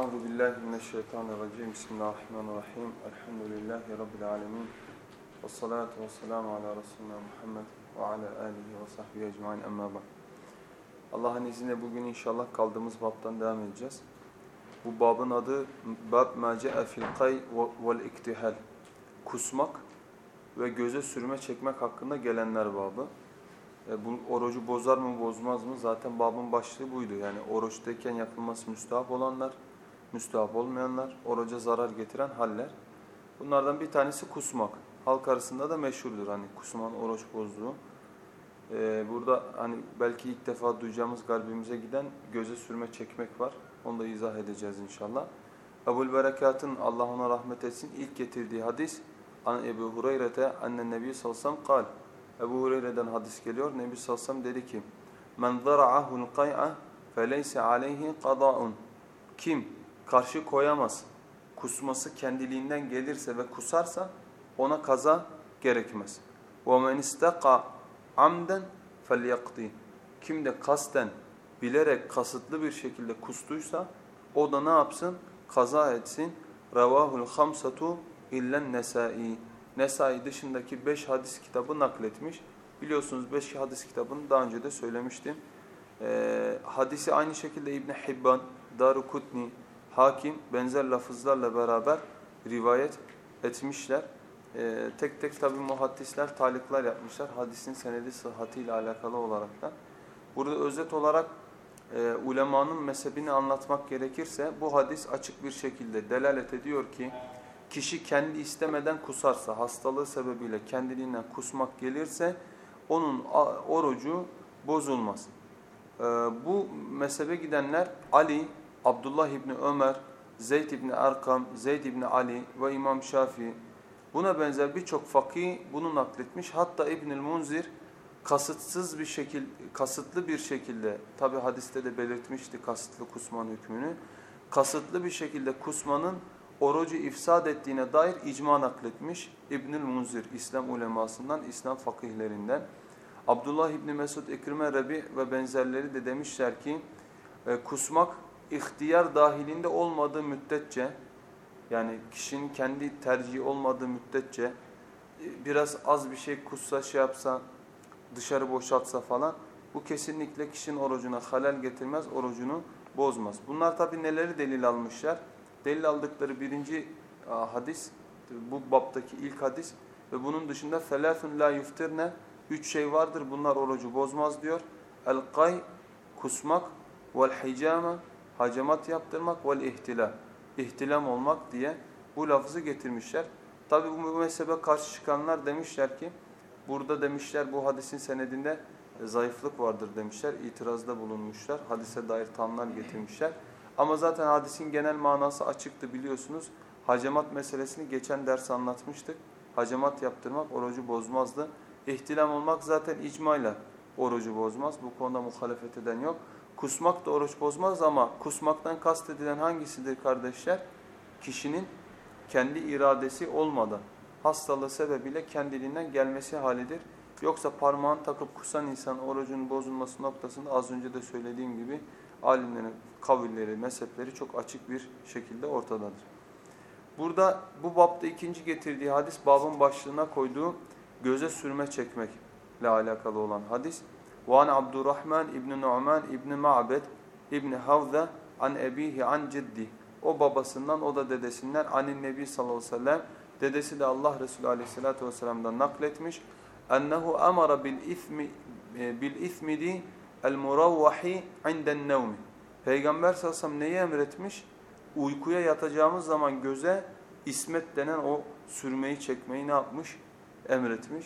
Euzu billahi mineşşeytanirracim. Bismillahirrahmanirrahim. Elhamdülillahi rabbil alamin. Ves salatu vesselamu ala resulina Muhammed ve ala alihi ve sahbihi ecmaîn. Amma ba'd. Allah'ın izniyle bugün inşallah kaldığımız babtan devam edeceğiz. Bu babın adı Bab ma ce'e fil kay vel iktihal. Kusmak ve göze sürme çekmek hakkında gelenler babı. E, bu orucu bozar mı bozmaz mı? Zaten babın başlığı buydu. Yani oruçtayken yapılması müstahap olanlar, müstahap olmayanlar, oruca zarar getiren haller. Bunlardan bir tanesi kusmak. Halk arasında da meşhurdur hani kusman oruç bozduğu. Ee, burada hani belki ilk defa duyacağımız kalbimize giden göze sürme çekmek var. Onu da izah edeceğiz inşallah. Ebul Berekat'ın Allah ona rahmet etsin ilk getirdiği hadis an Ebu Hureyre'te annen Nebi sellem kal. Ebu Hureyre'den hadis geliyor. Nebi sellem dedi ki: "Men zara'ahu'l qay'a feleyse aleyhi qada'un." Kim karşı koyamaz, kusması kendiliğinden gelirse ve kusarsa ona kaza gerekmez. وَمَنْ اِسْتَقَى عَمْدًا فَلْيَقْضِي Kim de kasten, bilerek, kasıtlı bir şekilde kustuysa o da ne yapsın? Kaza etsin. رَوَاهُ الْخَمْسَةُ اِلَّا nesai. Nesai dışındaki beş hadis kitabı nakletmiş. Biliyorsunuz beş hadis kitabını daha önce de söylemiştim. Ee, hadisi aynı şekilde İbn Hibban, Darukutni, Hakim benzer lafızlarla beraber rivayet etmişler. Ee, tek tek tabi muhaddisler talikler yapmışlar. Hadisin senedi sıhhatiyle alakalı olarak da. Burada özet olarak e, ulemanın mezhebini anlatmak gerekirse bu hadis açık bir şekilde delalet ediyor ki kişi kendi istemeden kusarsa, hastalığı sebebiyle kendiliğinden kusmak gelirse onun orucu bozulmaz. Ee, bu mezhebe gidenler Ali, Abdullah İbni Ömer, Zeyd İbni Erkam, Zeyd İbni Ali ve İmam Şafii buna benzer birçok fakih bunu nakletmiş. Hatta İbnül Munzir kasıtsız bir şekil, kasıtlı bir şekilde tabi hadiste de belirtmişti kasıtlı kusmanın hükmünü. Kasıtlı bir şekilde kusmanın orucu ifsad ettiğine dair icma nakletmiş İbnül Munzir İslam ulemasından, İslam fakihlerinden. Abdullah İbni Mesud, Ekrime Rebi ve benzerleri de demişler ki e, kusmak ihtiyar dahilinde olmadığı müddetçe yani kişinin kendi tercihi olmadığı müddetçe e, biraz az bir şey kussa şey yapsa dışarı boşaltsa falan bu kesinlikle kişinin orucuna halel getirmez, orucunu bozmaz. Bunlar tabi neleri delil almışlar? Delil aldıkları birinci hadis bu baptaki ilk hadis ve bunun dışında felâfun la yuftirne üç şey vardır bunlar orucu bozmaz diyor. El-kay kusmak vel-hicame hacamat yaptırmak vel ihtila ihtilam olmak diye bu lafızı getirmişler. Tabi bu mezhebe karşı çıkanlar demişler ki burada demişler bu hadisin senedinde zayıflık vardır demişler. İtirazda bulunmuşlar. Hadise dair tanlar getirmişler. Ama zaten hadisin genel manası açıktı biliyorsunuz. Hacamat meselesini geçen ders anlatmıştık. Hacamat yaptırmak orucu bozmazdı. İhtilam olmak zaten icmayla orucu bozmaz. Bu konuda muhalefet eden yok. Kusmak da oruç bozmaz ama kusmaktan kastedilen hangisidir kardeşler? Kişinin kendi iradesi olmadan hastalığı sebebiyle kendiliğinden gelmesi halidir. Yoksa parmağını takıp kusan insan orucunun bozulması noktasında az önce de söylediğim gibi alimlerin kavilleri, mezhepleri çok açık bir şekilde ortadadır. Burada bu babda ikinci getirdiği hadis babın başlığına koyduğu göze sürme çekmekle alakalı olan hadis. وعن عبد الرحمن ibn Nu'man ibn Ma'bed ibn Havza an ebihi an ciddi. O babasından o da dedesinden anin nebi sallallahu aleyhi ve sellem dedesi de Allah Resulü aleyhissalatu vesselam'dan nakletmiş. Ennehu amara bil ismi bil ismidi el muravvahi inden nevmi. Peygamber sallallahu aleyhi ve sellem neyi emretmiş? Uykuya yatacağımız zaman göze ismet denen o sürmeyi çekmeyi ne yapmış? Emretmiş.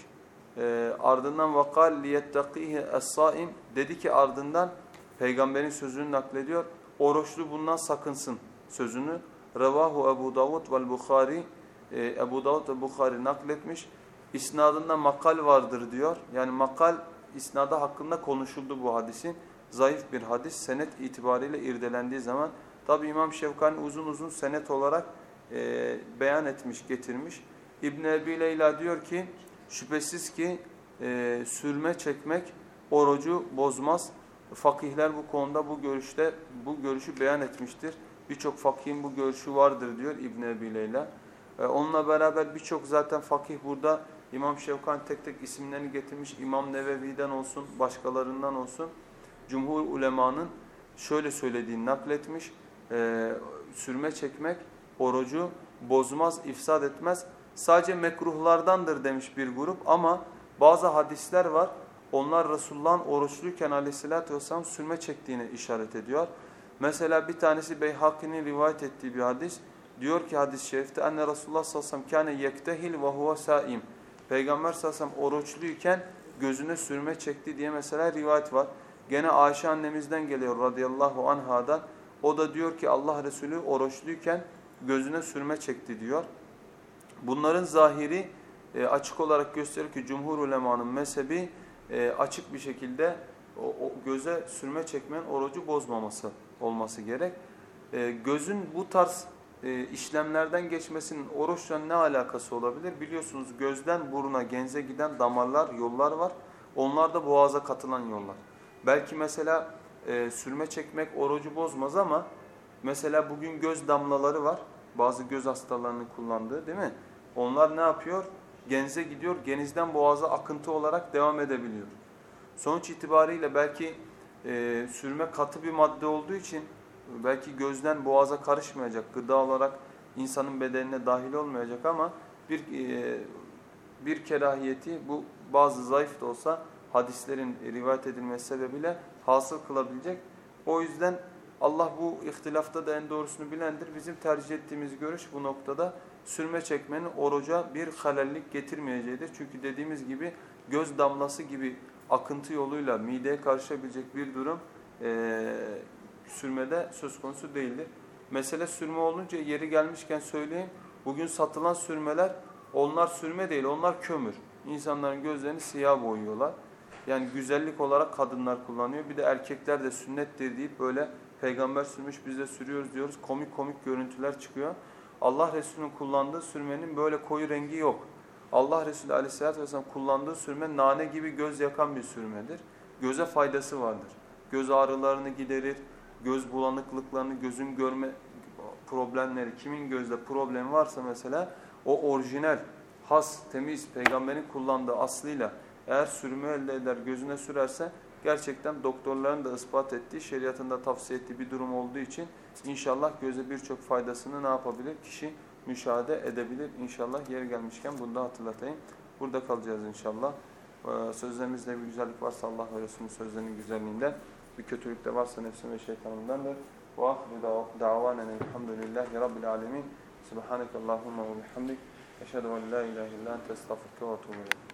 E, ardından vakal liyettaqihi es-saim dedi ki ardından peygamberin sözünü naklediyor. Oruçlu bundan sakınsın sözünü. Revahu Ebu Davud vel Bukhari e, Ebu Davud ve Bukhari nakletmiş. İsnadında makal vardır diyor. Yani makal isnadı hakkında konuşuldu bu hadisin. Zayıf bir hadis senet itibariyle irdelendiği zaman tabi İmam Şevkani uzun uzun senet olarak e, beyan etmiş, getirmiş. İbn Ebi Leyla diyor ki Şüphesiz ki e, sürme çekmek orucu bozmaz. Fakihler bu konuda bu görüşte bu görüşü beyan etmiştir. Birçok fakihin bu görüşü vardır diyor İbn Ebi Leyla. E, onunla beraber birçok zaten fakih burada İmam Şevkan tek tek isimlerini getirmiş. İmam Nevevi'den olsun, başkalarından olsun. Cumhur ulemanın şöyle söylediğini nakletmiş. E, sürme çekmek orucu bozmaz, ifsad etmez. Sadece mekruhlardandır demiş bir grup ama bazı hadisler var. Onlar Resulullah'ın oruçluyken aleyhissalatü vesselam sürme çektiğine işaret ediyor. Mesela bir tanesi Beyhaki'nin rivayet ettiği bir hadis. Diyor ki hadis-i şerifte enne Resulullah sallallahu aleyhi ve sellem yektehil ve huve saim. Peygamber sallallahu aleyhi ve sellem oruçluyken gözüne sürme çekti diye mesela rivayet var. Gene Ayşe annemizden geliyor radıyallahu anhadan. O da diyor ki Allah Resulü oruçluyken gözüne sürme çekti diyor. Bunların zahiri e, açık olarak gösterir ki cumhur ulemanın mezhebi e, açık bir şekilde o, o göze sürme çekmenin orucu bozmaması olması gerek. E, gözün bu tarz e, işlemlerden geçmesinin oruçla ne alakası olabilir? Biliyorsunuz gözden buruna, genze giden damarlar, yollar var. Onlar da boğaza katılan yollar. Belki mesela e, sürme çekmek orucu bozmaz ama mesela bugün göz damlaları var. Bazı göz hastalarının kullandığı değil mi? Onlar ne yapıyor? Genze gidiyor, genizden boğaza akıntı olarak devam edebiliyor. Sonuç itibariyle belki e, sürme katı bir madde olduğu için belki gözden boğaza karışmayacak, gıda olarak insanın bedenine dahil olmayacak ama bir e, bir kerahiyeti bu bazı zayıf da olsa hadislerin rivayet edilmesi sebebiyle hasıl kılabilecek. O yüzden Allah bu ihtilafta da en doğrusunu bilendir. Bizim tercih ettiğimiz görüş bu noktada sürme çekmenin oruca bir halellik getirmeyeceğidir. Çünkü dediğimiz gibi göz damlası gibi akıntı yoluyla mideye karışabilecek bir durum e, sürmede söz konusu değildir. Mesele sürme olunca yeri gelmişken söyleyeyim. Bugün satılan sürmeler onlar sürme değil onlar kömür. İnsanların gözlerini siyah boyuyorlar. Yani güzellik olarak kadınlar kullanıyor. Bir de erkekler de sünnettir deyip böyle peygamber sürmüş biz de sürüyoruz diyoruz. Komik komik görüntüler çıkıyor. Allah Resulü'nün kullandığı sürmenin böyle koyu rengi yok. Allah Resulü Aleyhisselatü Vesselam kullandığı sürme nane gibi göz yakan bir sürmedir. Göze faydası vardır. Göz ağrılarını giderir, göz bulanıklıklarını, gözün görme problemleri, kimin gözde problemi varsa mesela o orijinal, has, temiz, peygamberin kullandığı aslıyla eğer sürme elde eder, gözüne sürerse gerçekten doktorların da ispat ettiği, şeriatında tavsiye ettiği bir durum olduğu için inşallah göze birçok faydasını ne yapabilir? Kişi müşahede edebilir. İnşallah yeri gelmişken bunu da hatırlatayım. Burada kalacağız inşallah. Ee, sözlerimizde bir güzellik varsa Allah ve Resulünün sözlerinin güzelliğinden, bir kötülük de varsa nefsim ve şeytanımdandır. Ve ahiru davanen elhamdülillahi rabbil alemin. Subhaneke Allahumma ve bihamdik. Eşhedü en la ilahe illa ente estağfurke ve etûbü